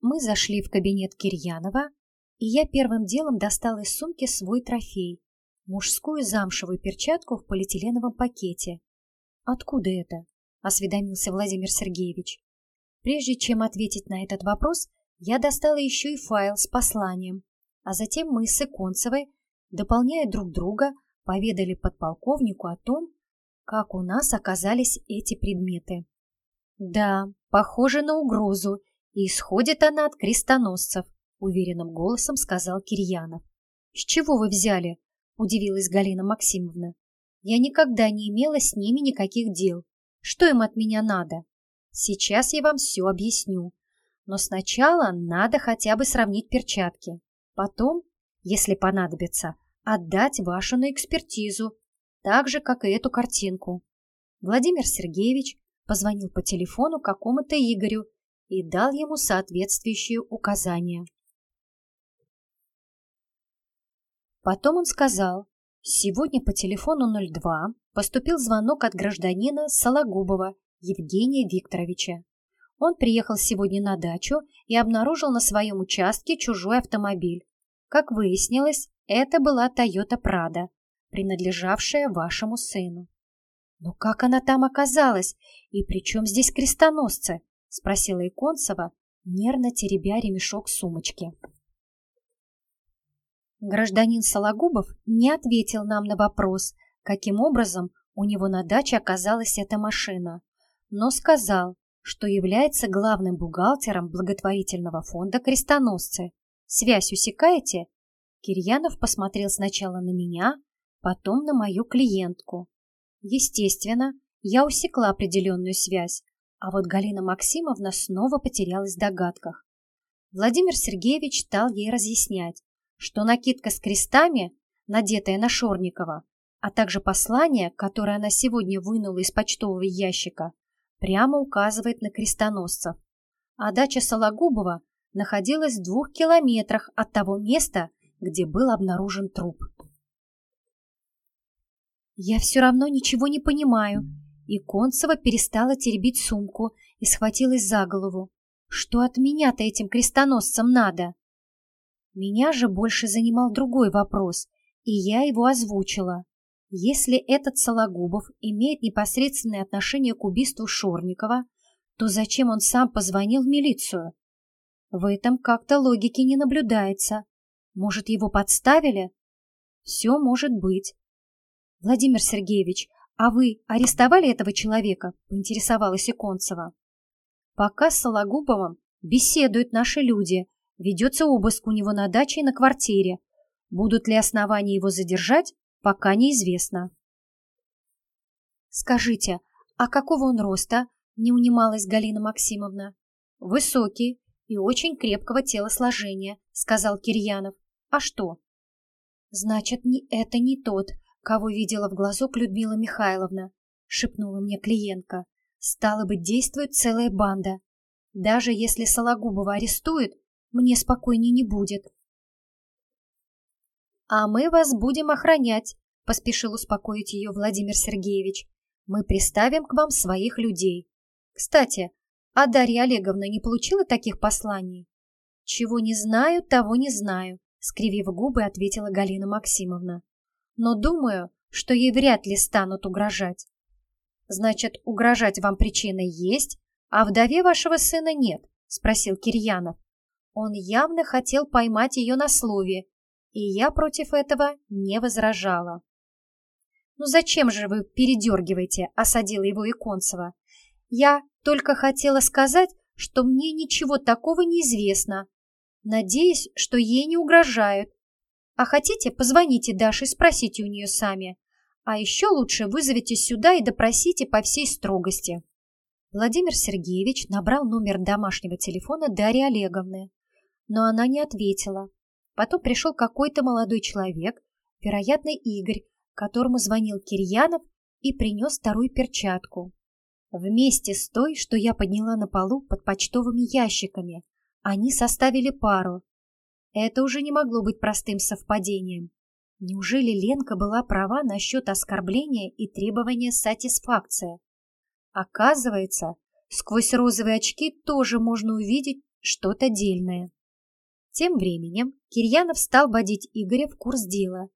Мы зашли в кабинет Кирьянова, и я первым делом достал из сумки свой трофей – мужскую замшевую перчатку в полиэтиленовом пакете. «Откуда это?» – осведомился Владимир Сергеевич. Прежде чем ответить на этот вопрос, я достала еще и файл с посланием, а затем мы с Иконцевой, дополняя друг друга, поведали подполковнику о том, как у нас оказались эти предметы. Да, похоже на угрозу, и исходит она от крестоносцев, уверенным голосом сказал Кирьянов. С чего вы взяли? удивилась Галина Максимовна. Я никогда не имела с ними никаких дел. Что им от меня надо? Сейчас я вам все объясню. Но сначала надо хотя бы сравнить перчатки. Потом, если понадобится, отдать вашу на экспертизу, так же, как и эту картинку. Владимир Сергеевич позвонил по телефону какому-то Игорю и дал ему соответствующие указания. Потом он сказал, сегодня по телефону 02 поступил звонок от гражданина Сологубова Евгения Викторовича. Он приехал сегодня на дачу и обнаружил на своем участке чужой автомобиль. Как выяснилось, это была Toyota Prado, принадлежавшая вашему сыну. «Но как она там оказалась? И при чем здесь крестоносцы?» — спросила Иконцева, нервно теребя ремешок сумочки. Гражданин Сологубов не ответил нам на вопрос, каким образом у него на даче оказалась эта машина, но сказал, что является главным бухгалтером благотворительного фонда «Крестоносцы». Связь усекаете? Кирьянов посмотрел сначала на меня, потом на мою клиентку. Естественно, я усекла определенную связь, а вот Галина Максимовна снова потерялась в догадках. Владимир Сергеевич стал ей разъяснять, что накидка с крестами, надетая на Шорникова, а также послание, которое она сегодня вынула из почтового ящика, прямо указывает на крестоносцев. А дача Сологубова находилась в двух километрах от того места, где был обнаружен труп. «Я все равно ничего не понимаю», и Концева перестала теребить сумку и схватилась за голову. «Что от меня-то этим крестоносцам надо?» Меня же больше занимал другой вопрос, и я его озвучила. Если этот Сологубов имеет непосредственное отношение к убийству Шорникова, то зачем он сам позвонил в милицию? В этом как-то логики не наблюдается. Может, его подставили? Все может быть. Владимир Сергеевич, а вы арестовали этого человека? Поинтересовалась Иконцева. Пока с Сологубовым беседуют наши люди. Ведется обыск у него на даче и на квартире. Будут ли основания его задержать, пока неизвестно. Скажите, а какого он роста? Не унималась Галина Максимовна. Высокий и очень крепкого телосложения, сказал Кирьянов. А что? Значит, не это не тот, кого видела в глазок Людмила Михайловна, шепнула мне клиентка. Стало быть, действует целая банда. Даже если Сологубова арестуют, мне спокойней не будет. «А мы вас будем охранять», — поспешил успокоить ее Владимир Сергеевич. «Мы приставим к вам своих людей. Кстати, а Дарья Олеговна не получила таких посланий?» «Чего не знаю, того не знаю», — скривив губы, ответила Галина Максимовна. «Но думаю, что ей вряд ли станут угрожать». «Значит, угрожать вам причина есть, а вдове вашего сына нет?» — спросил Кирьянов. Он явно хотел поймать ее на слове, и я против этого не возражала. «Ну зачем же вы передергиваете?» — осадила его Иконцева. «Я только хотела сказать, что мне ничего такого не известно. Надеюсь, что ей не угрожают. А хотите, позвоните Даше и спросите у нее сами. А еще лучше вызовите сюда и допросите по всей строгости». Владимир Сергеевич набрал номер домашнего телефона Дарьи Олеговны, но она не ответила. Потом пришел какой-то молодой человек, вероятно, Игорь, которому звонил Кирьянов и принес вторую перчатку. Вместе с той, что я подняла на полу под почтовыми ящиками, они составили пару. Это уже не могло быть простым совпадением. Неужели Ленка была права насчет оскорбления и требования сатисфакции? Оказывается, сквозь розовые очки тоже можно увидеть что-то дельное. Тем временем Кирьянов стал водить Игоря в курс дела,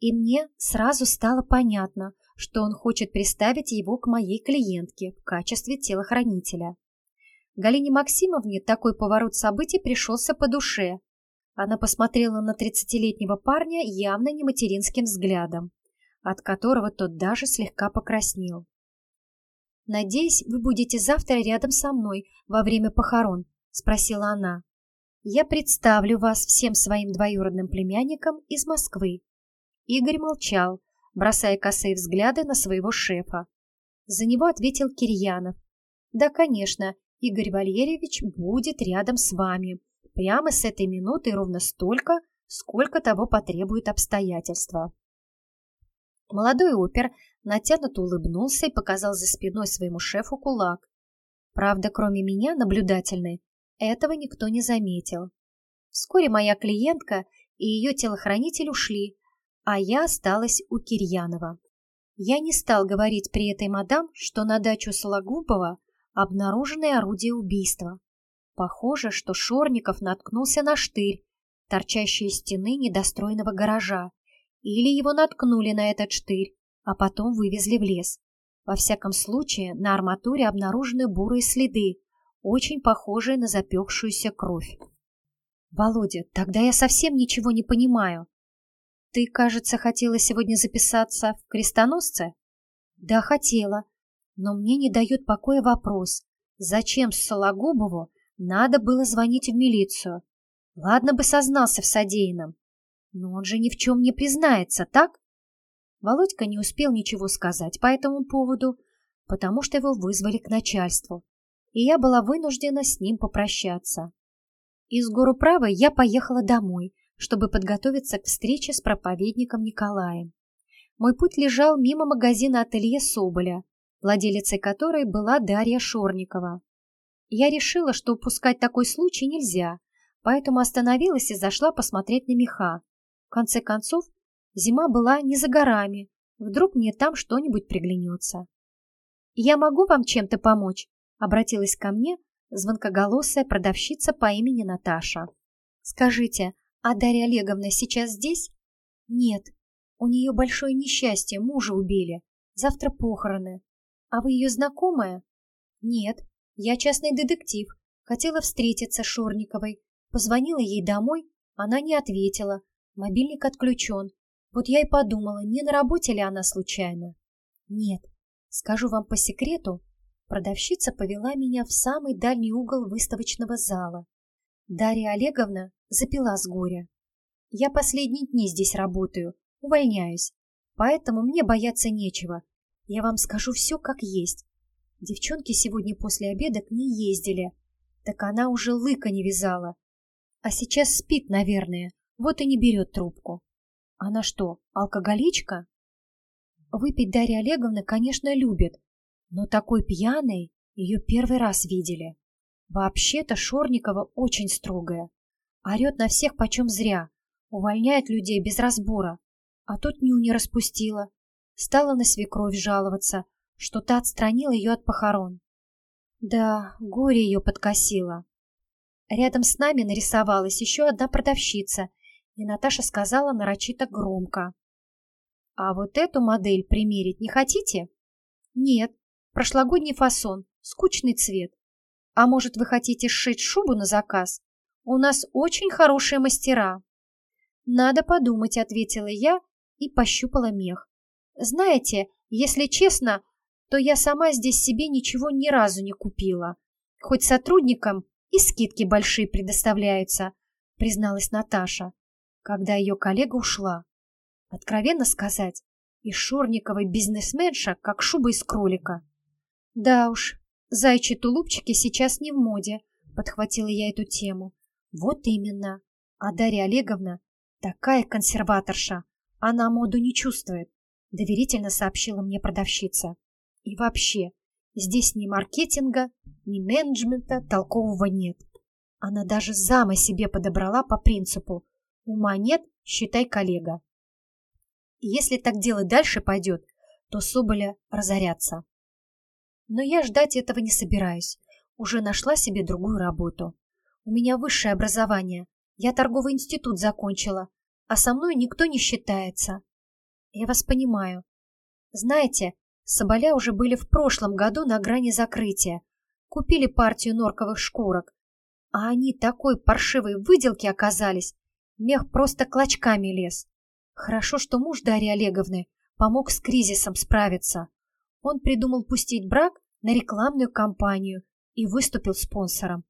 и мне сразу стало понятно, что он хочет приставить его к моей клиентке в качестве телохранителя. Галине Максимовне такой поворот событий пришелся по душе. Она посмотрела на тридцатилетнего парня явно не материнским взглядом, от которого тот даже слегка покраснел. «Надеюсь, вы будете завтра рядом со мной во время похорон», — спросила она. «Я представлю вас всем своим двоюродным племянникам из Москвы». Игорь молчал, бросая косые взгляды на своего шефа. За него ответил Кирьянов. «Да, конечно, Игорь Валерьевич будет рядом с вами. Прямо с этой минуты ровно столько, сколько того потребует обстоятельства». Молодой опер натянуто улыбнулся и показал за спиной своему шефу кулак. Правда, кроме меня, наблюдательной, этого никто не заметил. Вскоре моя клиентка и ее телохранитель ушли, а я осталась у Кирьянова. Я не стал говорить при этой мадам, что на дачу Сологубова обнаружены орудия убийства. Похоже, что Шорников наткнулся на штырь, торчащий из стены недостроенного гаража, или его наткнули на этот штырь, а потом вывезли в лес. Во всяком случае, на арматуре обнаружены бурые следы, очень похожие на запекшуюся кровь. «Володя, тогда я совсем ничего не понимаю», ты, кажется, хотела сегодня записаться в крестоносце? Да, хотела. Но мне не дает покоя вопрос, зачем Сологубову надо было звонить в милицию? Ладно бы сознался в содеянном. Но он же ни в чем не признается, так? Володька не успел ничего сказать по этому поводу, потому что его вызвали к начальству, и я была вынуждена с ним попрощаться. Из гору правой я поехала домой, чтобы подготовиться к встрече с проповедником Николаем. Мой путь лежал мимо магазина ателье Соболя, владелицей которой была Дарья Шорникова. Я решила, что упускать такой случай нельзя, поэтому остановилась и зашла посмотреть на меха. В конце концов, зима была не за горами, вдруг мне там что-нибудь приглянется. «Я могу вам чем-то помочь?» — обратилась ко мне звонкоголосая продавщица по имени Наташа. «Скажите, а Дарья Олеговна сейчас здесь? Нет. У нее большое несчастье, мужа убили. Завтра похороны. А вы ее знакомая? Нет. Я частный детектив. Хотела встретиться с Шорниковой. Позвонила ей домой, она не ответила. Мобильник отключен. Вот я и подумала, не на работе ли она случайно. Нет. Скажу вам по секрету, продавщица повела меня в самый дальний угол выставочного зала. Дарья Олеговна запила с горя. Я последние дни здесь работаю, увольняюсь, поэтому мне бояться нечего. Я вам скажу все как есть. Девчонки сегодня после обеда к ней ездили, так она уже лыка не вязала. А сейчас спит, наверное, вот и не берет трубку. Она что, алкоголичка? Выпить Дарья Олеговна, конечно, любит, но такой пьяной ее первый раз видели. Вообще-то Шорникова очень строгая. Орет на всех почем зря. Увольняет людей без разбора. А тут ню не распустила. Стала на свекровь жаловаться, что та отстранила ее от похорон. Да, горе ее подкосило. Рядом с нами нарисовалась еще одна продавщица, и Наташа сказала нарочито громко. «А вот эту модель примерить не хотите?» «Нет, прошлогодний фасон, скучный цвет. А может, вы хотите сшить шубу на заказ? У нас очень хорошие мастера. Надо подумать, ответила я и пощупала мех. Знаете, если честно, то я сама здесь себе ничего ни разу не купила. Хоть сотрудникам и скидки большие предоставляются, призналась Наташа, когда ее коллега ушла. Откровенно сказать, из Шорниковой бизнесменша, как шуба из кролика. Да уж, Зайчи тулупчики сейчас не в моде, подхватила я эту тему. Вот именно. А Дарья Олеговна такая консерваторша. Она моду не чувствует, доверительно сообщила мне продавщица. И вообще, здесь ни маркетинга, ни менеджмента толкового нет. Она даже зама себе подобрала по принципу «ума нет, считай коллега». И если так дело дальше пойдет, то Соболя разорятся. Но я ждать этого не собираюсь. Уже нашла себе другую работу. У меня высшее образование. Я торговый институт закончила, а со мной никто не считается. Я вас понимаю. Знаете, Соболя уже были в прошлом году на грани закрытия. Купили партию норковых шкурок. А они такой паршивой выделки оказались. Мех просто клочками лез. Хорошо, что муж Дарьи Олеговны помог с кризисом справиться. Он придумал пустить брак на рекламную кампанию и выступил спонсором.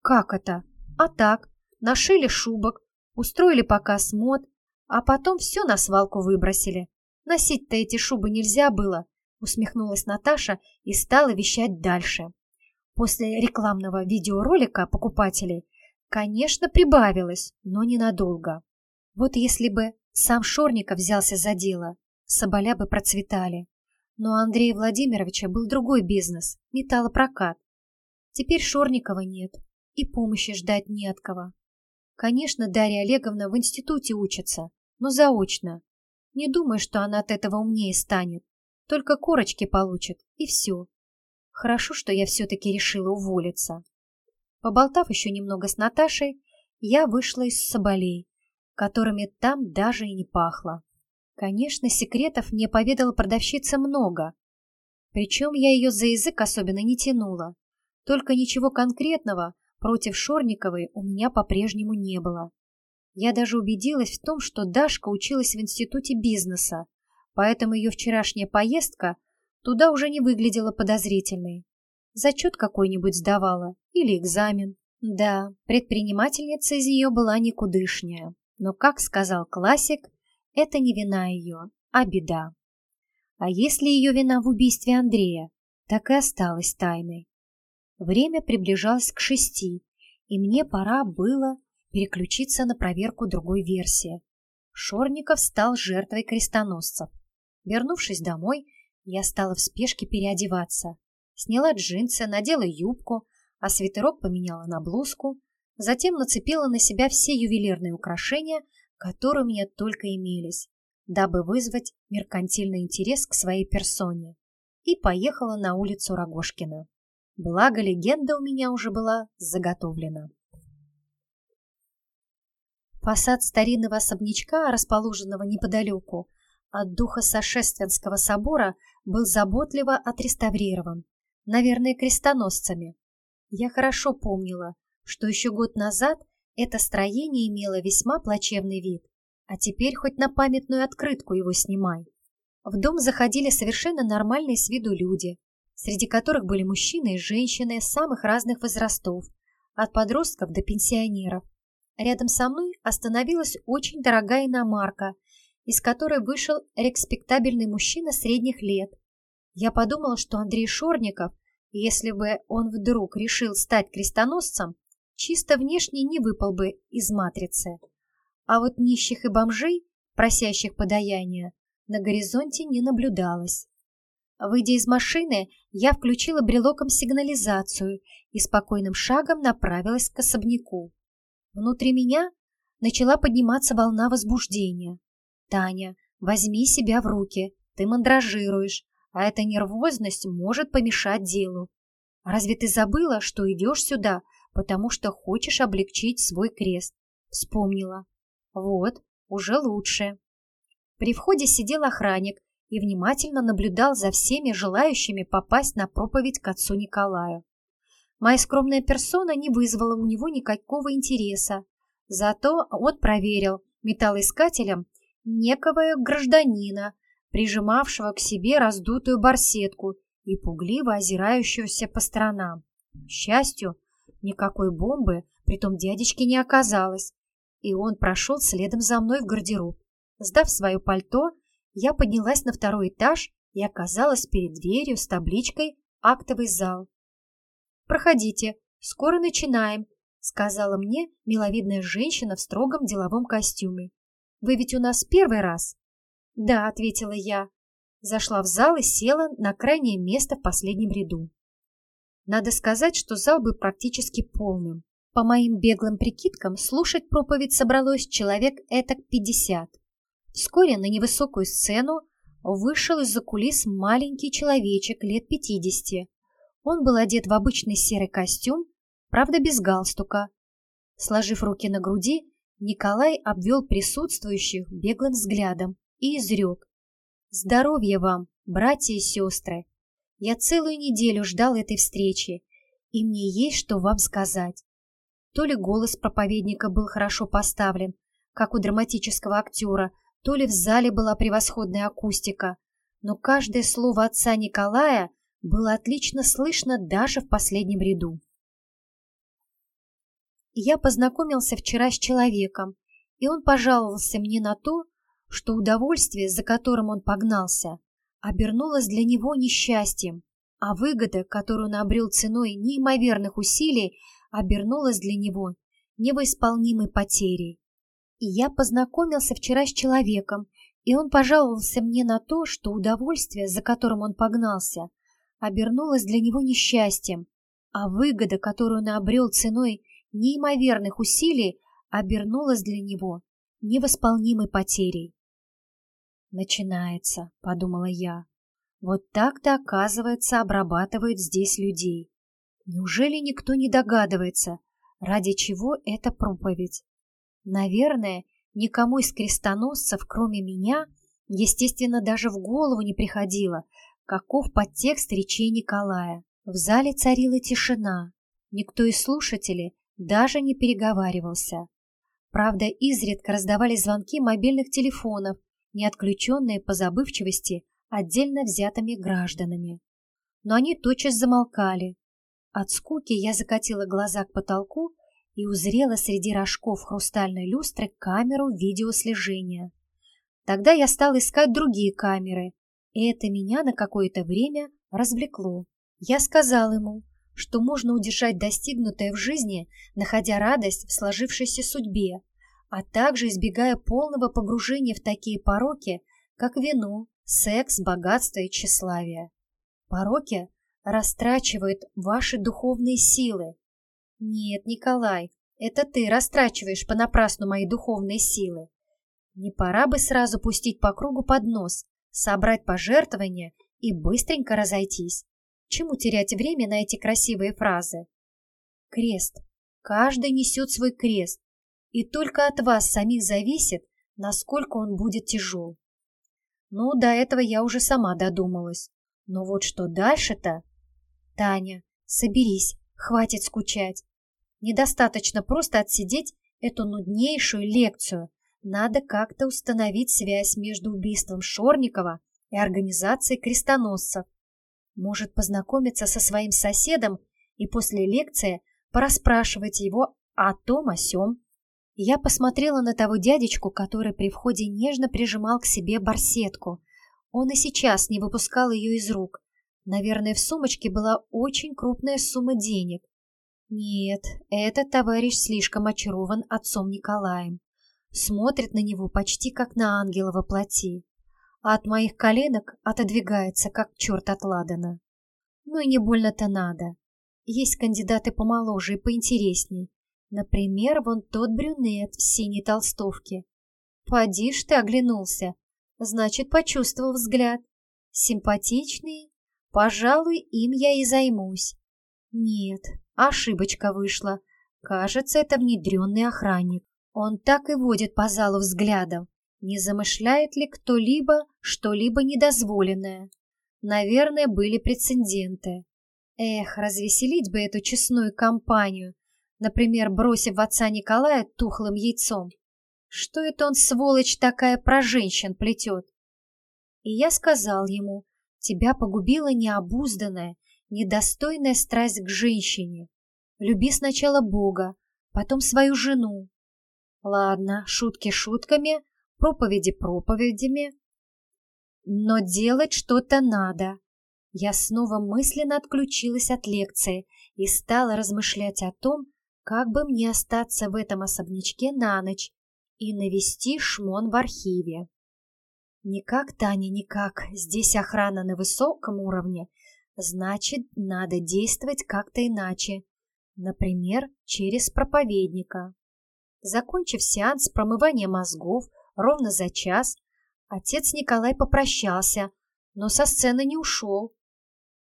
Как это? А так, нашили шубок, устроили показ мод, а потом все на свалку выбросили. Носить-то эти шубы нельзя было, усмехнулась Наташа и стала вещать дальше. После рекламного видеоролика покупателей, конечно, прибавилось, но ненадолго. Вот если бы сам Шорников взялся за дело, соболя бы процветали. Но у Андрея Владимировича был другой бизнес – металлопрокат. Теперь Шорникова нет, и помощи ждать не от кого. Конечно, Дарья Олеговна в институте учится, но заочно. Не думаю, что она от этого умнее станет. Только корочки получит, и все. Хорошо, что я все-таки решила уволиться. Поболтав еще немного с Наташей, я вышла из соболей, которыми там даже и не пахло. Конечно, секретов мне поведала продавщица много. Причем я ее за язык особенно не тянула. Только ничего конкретного против Шорниковой у меня по-прежнему не было. Я даже убедилась в том, что Дашка училась в институте бизнеса, поэтому ее вчерашняя поездка туда уже не выглядела подозрительной. Зачет какой-нибудь сдавала или экзамен. Да, предпринимательница из нее была никудышняя. Но, как сказал классик, это не вина ее, а беда. А если ее вина в убийстве Андрея, так и осталась тайной. Время приближалось к шести, и мне пора было переключиться на проверку другой версии. Шорников стал жертвой крестоносцев. Вернувшись домой, я стала в спешке переодеваться. Сняла джинсы, надела юбку, а свитерок поменяла на блузку, затем нацепила на себя все ювелирные украшения, которые у меня только имелись, дабы вызвать меркантильный интерес к своей персоне, и поехала на улицу Рогошкина. Благо, легенда у меня уже была заготовлена. Фасад старинного особнячка, расположенного неподалеку от духа Сошественского собора, был заботливо отреставрирован, наверное, крестоносцами. Я хорошо помнила, что еще год назад это строение имело весьма плачевный вид, а теперь хоть на памятную открытку его снимай. В дом заходили совершенно нормальные с виду люди, среди которых были мужчины и женщины самых разных возрастов, от подростков до пенсионеров. Рядом со мной остановилась очень дорогая иномарка, из которой вышел респектабельный мужчина средних лет. Я подумала, что Андрей Шорников, если бы он вдруг решил стать крестоносцем, чисто внешне не выпал бы из матрицы. А вот нищих и бомжей, просящих подаяния, на горизонте не наблюдалось. Выйдя из машины, я включила брелоком сигнализацию и спокойным шагом направилась к особняку. Внутри меня начала подниматься волна возбуждения. «Таня, возьми себя в руки, ты мандражируешь, а эта нервозность может помешать делу. Разве ты забыла, что идешь сюда, потому что хочешь облегчить свой крест. Вспомнила. Вот, уже лучше. При входе сидел охранник и внимательно наблюдал за всеми желающими попасть на проповедь к отцу Николаю. Моя скромная персона не вызвала у него никакого интереса, зато он проверил металлоискателем некого гражданина, прижимавшего к себе раздутую барсетку и пугливо озирающегося по сторонам. К счастью, Никакой бомбы, притом дядечки, не оказалось, и он прошел следом за мной в гардероб. Сдав свое пальто, я поднялась на второй этаж и оказалась перед дверью с табличкой «Актовый зал». «Проходите, скоро начинаем», — сказала мне миловидная женщина в строгом деловом костюме. «Вы ведь у нас первый раз?» «Да», — ответила я. Зашла в зал и села на крайнее место в последнем ряду. Надо сказать, что зал был практически полным. По моим беглым прикидкам, слушать проповедь собралось человек этак пятьдесят. Вскоре на невысокую сцену вышел из-за кулис маленький человечек лет пятидесяти. Он был одет в обычный серый костюм, правда без галстука. Сложив руки на груди, Николай обвел присутствующих беглым взглядом и изрек. «Здоровья вам, братья и сестры! Я целую неделю ждал этой встречи, и мне есть что вам сказать». То ли голос проповедника был хорошо поставлен, как у драматического актера, то ли в зале была превосходная акустика, но каждое слово отца Николая было отлично слышно даже в последнем ряду. Я познакомился вчера с человеком, и он пожаловался мне на то, что удовольствие, за которым он погнался, обернулось для него несчастьем, а выгода, которую он обрел ценой неимоверных усилий, обернулась для него невоисполнимой потерей. И я познакомился вчера с человеком, и он пожаловался мне на то, что удовольствие, за которым он погнался, обернулось для него несчастьем, а выгода, которую он обрел ценой неимоверных усилий обернулась для него невосполнимой потерей. «Начинается», — подумала я. «Вот так-то, оказывается, обрабатывают здесь людей. Неужели никто не догадывается, ради чего эта проповедь? Наверное, никому из крестоносцев, кроме меня, естественно, даже в голову не приходило, каков подтекст речей Николая. В зале царила тишина. Никто из слушателей даже не переговаривался. Правда, изредка раздавались звонки мобильных телефонов, не отключенные по забывчивости отдельно взятыми гражданами. Но они тотчас замолкали. От скуки я закатила глаза к потолку и узрела среди рожков хрустальной люстры камеру видеослежения. Тогда я стала искать другие камеры, и это меня на какое-то время развлекло. Я сказал ему, что можно удержать достигнутое в жизни, находя радость в сложившейся судьбе, а также избегая полного погружения в такие пороки, как вино, секс, богатство и тщеславие. Пороки растрачивают ваши духовные силы. Нет, Николай, это ты растрачиваешь понапрасну мои духовные силы. Не пора бы сразу пустить по кругу под нос, собрать пожертвования и быстренько разойтись. Чему терять время на эти красивые фразы? Крест. Каждый несет свой крест, и только от вас самих зависит, насколько он будет тяжел. Ну, до этого я уже сама додумалась. Но вот что дальше-то? Таня, соберись, хватит скучать. Недостаточно просто отсидеть эту нуднейшую лекцию. Надо как-то установить связь между убийством Шорникова и организацией крестоносцев. Может познакомиться со своим соседом и после лекции порасспрашивать его о том, о сём. Я посмотрела на того дядечку, который при входе нежно прижимал к себе барсетку. Он и сейчас не выпускал ее из рук. Наверное, в сумочке была очень крупная сумма денег. Нет, этот товарищ слишком очарован отцом Николаем. Смотрит на него почти как на ангела во плоти а от моих коленок отодвигается, как черт от ладана. Ну и не больно-то надо. Есть кандидаты помоложе и поинтересней. Например, вон тот брюнет в синей толстовке. Поди ж ты оглянулся. Значит, почувствовал взгляд. Симпатичный? Пожалуй, им я и займусь. Нет, ошибочка вышла. Кажется, это внедренный охранник. Он так и водит по залу взглядом, не замышляет ли кто-либо что-либо недозволенное? Наверное, были прецеденты. Эх, развеселить бы эту честную компанию, например, бросив отца Николая тухлым яйцом. Что это он, сволочь такая, про женщин плетет? И я сказал ему, тебя погубила необузданная, недостойная страсть к женщине. Люби сначала Бога, потом свою жену. Ладно, шутки шутками, проповеди проповедями. Но делать что-то надо. Я снова мысленно отключилась от лекции и стала размышлять о том, как бы мне остаться в этом особнячке на ночь и навести шмон в архиве. Никак, Таня, никак. Здесь охрана на высоком уровне. Значит, надо действовать как-то иначе. Например, через проповедника. Закончив сеанс промывания мозгов, Ровно за час отец Николай попрощался, но со сцены не ушел,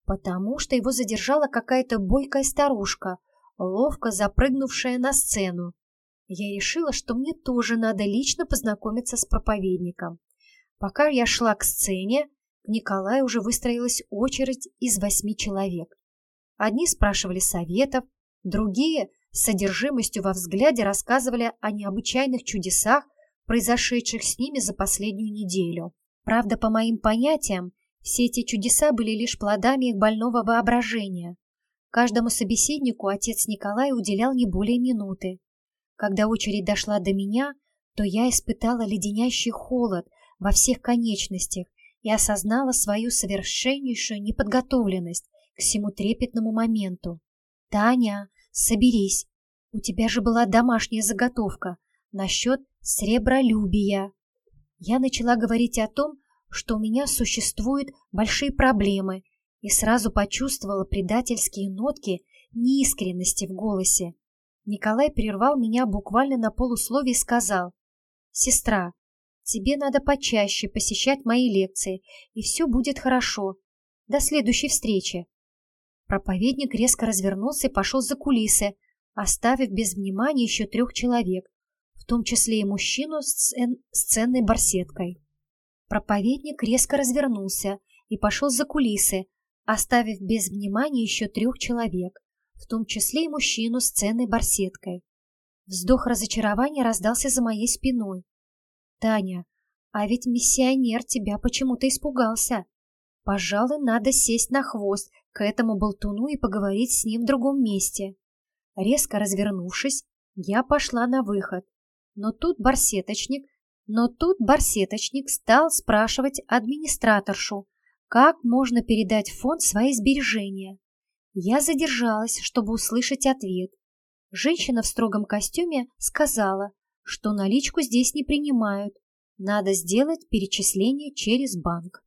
потому что его задержала какая-то бойкая старушка, ловко запрыгнувшая на сцену. Я решила, что мне тоже надо лично познакомиться с проповедником. Пока я шла к сцене, к Николаю уже выстроилась очередь из восьми человек. Одни спрашивали советов, другие с содержимостью во взгляде рассказывали о необычайных чудесах, произошедших с ними за последнюю неделю. Правда, по моим понятиям, все эти чудеса были лишь плодами их больного воображения. Каждому собеседнику отец Николай уделял не более минуты. Когда очередь дошла до меня, то я испытала леденящий холод во всех конечностях и осознала свою совершеннейшую неподготовленность к всему трепетному моменту. «Таня, соберись, у тебя же была домашняя заготовка насчет сребролюбия». Я начала говорить о том, что у меня существуют большие проблемы, и сразу почувствовала предательские нотки неискренности в голосе. Николай прервал меня буквально на полусловие и сказал, «Сестра, тебе надо почаще посещать мои лекции, и все будет хорошо. До следующей встречи». Проповедник резко развернулся и пошел за кулисы, оставив без внимания еще трех человек, в том числе и мужчину с, цен... с ценной барсеткой. Проповедник резко развернулся и пошел за кулисы, оставив без внимания еще трех человек, в том числе и мужчину с ценной барсеткой. Вздох разочарования раздался за моей спиной. «Таня, а ведь миссионер тебя почему-то испугался. Пожалуй, надо сесть на хвост к этому болтуну и поговорить с ним в другом месте». Резко развернувшись, я пошла на выход. Но тут барсеточник, но тут барсеточник стал спрашивать администраторшу, как можно передать в фонд свои сбережения. Я задержалась, чтобы услышать ответ. Женщина в строгом костюме сказала, что наличку здесь не принимают. Надо сделать перечисление через банк.